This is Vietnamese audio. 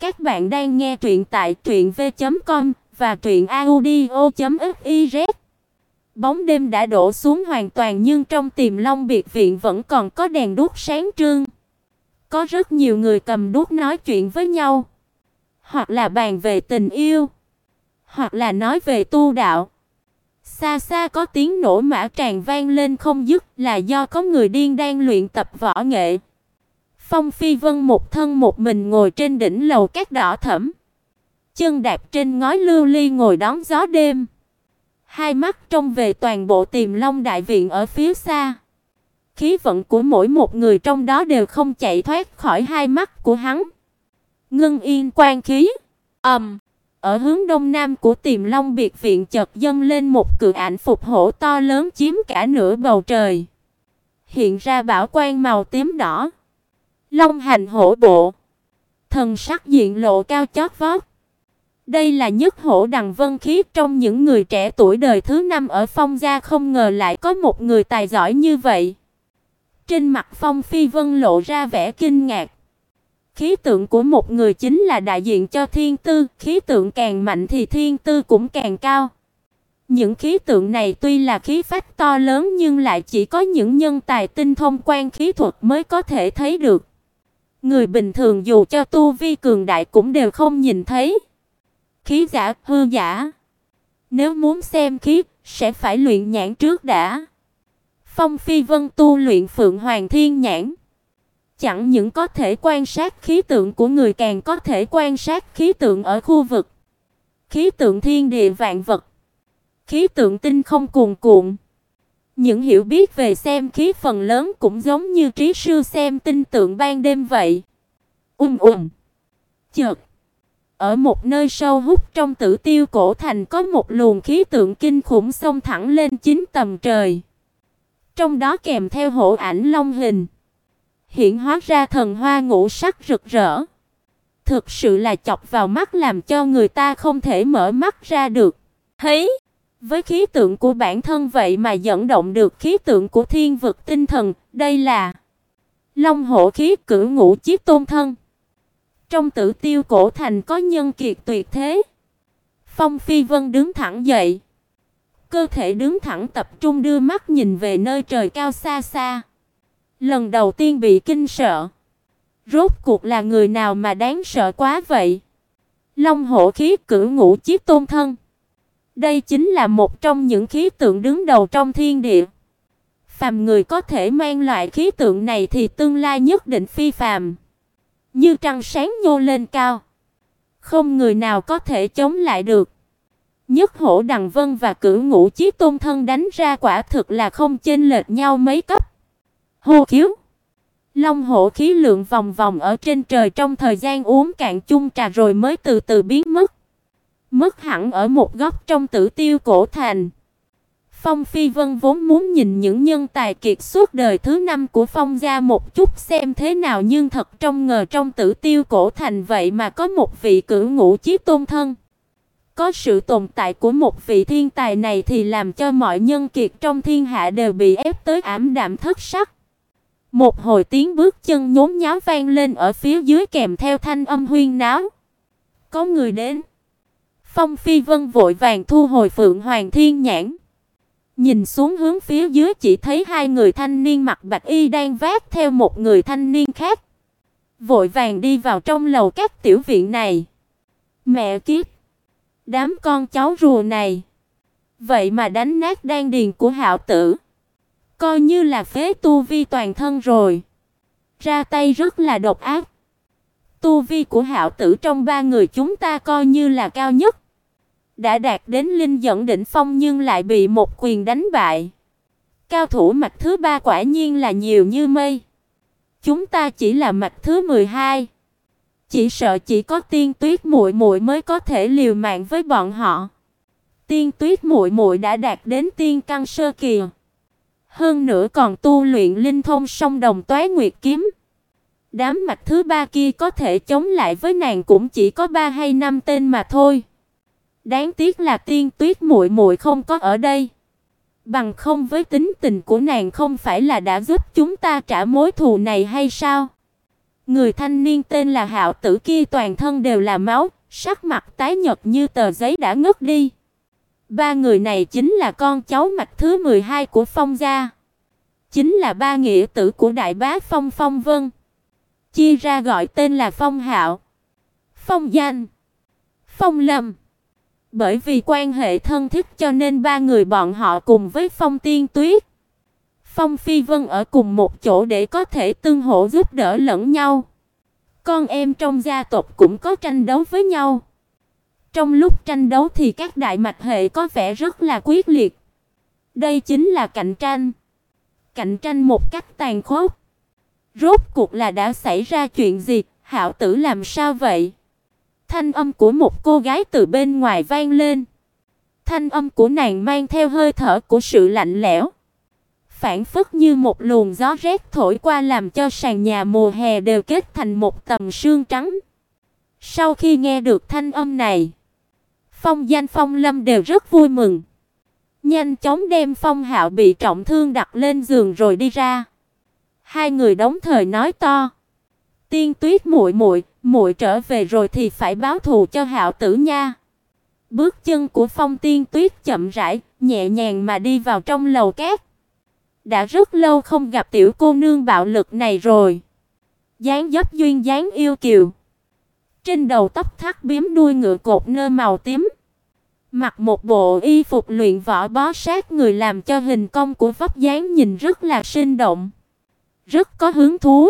Các bạn đang nghe truyện tại truyệnv.com và truyệnaudio.fiz. Bóng đêm đã đổ xuống hoàn toàn nhưng trong Tiềm Long biệt viện vẫn còn có đèn đuốc sáng trưng. Có rất nhiều người cầm đuốc nói chuyện với nhau, hoặc là bàn về tình yêu, hoặc là nói về tu đạo. Xa xa có tiếng nổ mã tràn vang lên không dứt, là do có người điên đang luyện tập võ nghệ. Phong Phi Vân một thân một mình ngồi trên đỉnh lầu cát đỏ thẫm, chân đạp trên ngói lưu ly ngồi đón gió đêm. Hai mắt trông về toàn bộ Tiềm Long đại viện ở phía xa. Khí vận của mỗi một người trong đó đều không chạy thoát khỏi hai mắt của hắn. Ngưng yên quan khí. Ầm. ở hướng đông nam của Tiềm Long biệt viện chợt dâng lên một cự ảnh phục hổ to lớn chiếm cả nửa bầu trời. Hiện ra bảo quang màu tím đỏ. Long hành hổ bộ. Thần sắc diện lộ cao chót vót. Đây là nhất hổ đằng vân khí trong những người trẻ tuổi đời thứ năm ở Phong gia không ngờ lại có một người tài giỏi như vậy. Trên mặt Phong Phi Vân lộ ra vẻ kinh ngạc. Khí tượng của một người chính là đại diện cho thiên tư, khí tượng càng mạnh thì thiên tư cũng càng cao. Những khí tượng này tuy là khí phách to lớn nhưng lại chỉ có những nhân tài tinh thông quan khí thuật mới có thể thấy được. Người bình thường dù cho tu vi cường đại cũng đều không nhìn thấy. Khí giả, hư giả. Nếu muốn xem khí, sẽ phải luyện nhãn trước đã. Phong Phi Vân tu luyện Phượng Hoàng Thiên Nhãn, chẳng những có thể quan sát khí tượng của người càng có thể quan sát khí tượng ở khu vực, khí tượng thiên địa vạn vật, khí tượng tinh không cuồn cuộn. Những hiểu biết về xem khí phần lớn cũng giống như trí sư xem tinh tượng ban đêm vậy. Ùm um, ùm. Chợt, ở một nơi sâu hút trong Tử Tiêu cổ thành có một luồng khí tượng kinh khủng xông thẳng lên chín tầng trời. Trong đó kèm theo hộ ảnh long hình, hiện hóa ra thần hoa ngũ sắc rực rỡ. Thực sự là chọc vào mắt làm cho người ta không thể mở mắt ra được. Thấy với khí tượng của bản thân vậy mà dẫn động được khí tượng của thiên vực tinh thần, đây là Long hổ khí cửu ngũ chiếc tôn thân. Trong Tử Tiêu cổ thành có nhân kiệt tuyệt thế. Phong Phi Vân đứng thẳng dậy, cơ thể đứng thẳng tập trung đưa mắt nhìn về nơi trời cao xa xa. Lần đầu tiên bị kinh sợ. Rốt cuộc là người nào mà đáng sợ quá vậy? Long hổ khí cửu ngũ chiếc tôn thân. Đây chính là một trong những khí tượng đứng đầu trong thiên địa. Phàm người có thể mang loại khí tượng này thì tương lai nhất định phi phàm. Như trăng sáng nhô lên cao, không người nào có thể chống lại được. Nhất hổ đằng vân và cửu ngũ chí tôn thân đánh ra quả thực là không chênh lệch nhau mấy cấp. Hô khiếu. Long hổ khí lượng vòng vòng ở trên trời trong thời gian uống cạn chung trà rồi mới từ từ biến mất. Mất hẳn ở một góc trong Tử Tiêu cổ thành. Phong Phi Vân vốn muốn nhìn những nhân tài kiệt xuất đời thứ năm của Phong gia một chút xem thế nào nhưng thật trong ngờ trong Tử Tiêu cổ thành vậy mà có một vị cửu ngũ chí tôn thân. Có sự tồn tại của một vị thiên tài này thì làm cho mọi nhân kiệt trong thiên hạ đều bị ép tới ảm đạm thất sắc. Một hồi tiếng bước chân nhốn nháo vang lên ở phía dưới kèm theo thanh âm huyên náo. Có người đến. Phong Phi Vân vội vàng thu hồi Phượng Hoàng Thiên Nhãn. Nhìn xuống hướng phía dưới chỉ thấy hai người thanh niên mặc bạch y đang vác theo một người thanh niên khác. Vội vàng đi vào trong lầu các tiểu viện này. Mẹ kiếp, đám con cháu rùa này, vậy mà đánh nát đan điền của Hạo tử, coi như là phế tu vi toàn thân rồi. Ra tay rất là độc ác. Tu vi của Hạo tử trong ba người chúng ta coi như là cao nhất đã đạt đến linh dẫn đỉnh phong nhưng lại bị một quyền đánh bại. Cao thủ mặt thứ ba quả nhiên là nhiều như mây. Chúng ta chỉ là mặt thứ 12. Chỉ sợ chỉ có Tiên Tuyết muội muội mới có thể liều mạng với bọn họ. Tiên Tuyết muội muội đã đạt đến tiên căn sơ kỳ. Hơn nữa còn tu luyện linh thông song đồng toái nguyệt kiếm. Đám mặt thứ ba kia có thể chống lại với nàng cũng chỉ có ba hay năm tên mà thôi. Đáng tiếc là Tiên Tuyết muội muội không có ở đây. Bằng không với tính tình của nàng không phải là đã giúp chúng ta trả mối thù này hay sao? Người thanh niên tên là Hạo Tử kia toàn thân đều là máu, sắc mặt tái nhợt như tờ giấy đã ngất đi. Ba người này chính là con cháu mạch thứ 12 của Phong gia. Chính là ba nghĩa tử của đại bá Phong Phong Vân. Chia ra gọi tên là Phong Hạo, Phong Danh, Phong Lâm. Bởi vì quan hệ thân thiết cho nên ba người bọn họ cùng với Phong Tiên Tuyết, Phong Phi Vân ở cùng một chỗ để có thể tương hỗ giúp đỡ lẫn nhau. Con em trong gia tộc cũng có tranh đấu với nhau. Trong lúc tranh đấu thì các đại mạch hệ có vẻ rất là quyết liệt. Đây chính là cạnh tranh. Cạnh tranh một cách tàn khốc. Rốt cuộc là đã xảy ra chuyện gì, Hạo tử làm sao vậy? Thanh âm của một cô gái từ bên ngoài vang lên. Thanh âm của nàng mang theo hơi thở của sự lạnh lẽo, phản phất như một luồng gió rét thổi qua làm cho sàn nhà mùa hè đều kết thành một tầng sương trắng. Sau khi nghe được thanh âm này, Phong Danh Phong Lâm đều rất vui mừng. Nhanh chóng đem Phong Hạo bị trọng thương đặt lên giường rồi đi ra. Hai người đóng thời nói to: "Tiên Tuyết muội muội, muội trở về rồi thì phải báo thù cho Hạo tử nha." Bước chân của Phong Tiên Tuyết chậm rãi, nhẹ nhàng mà đi vào trong lầu cát. Đã rất lâu không gặp tiểu cô nương bạo lực này rồi. Dáng dấp duyên dáng yêu kiều. Trên đầu tóc thắt bím đuôi ngựa cột nơ màu tím. Mặc một bộ y phục luyện võ bó sát người làm cho hình công của vóc dáng nhìn rất là sinh động, rất có hứng thú.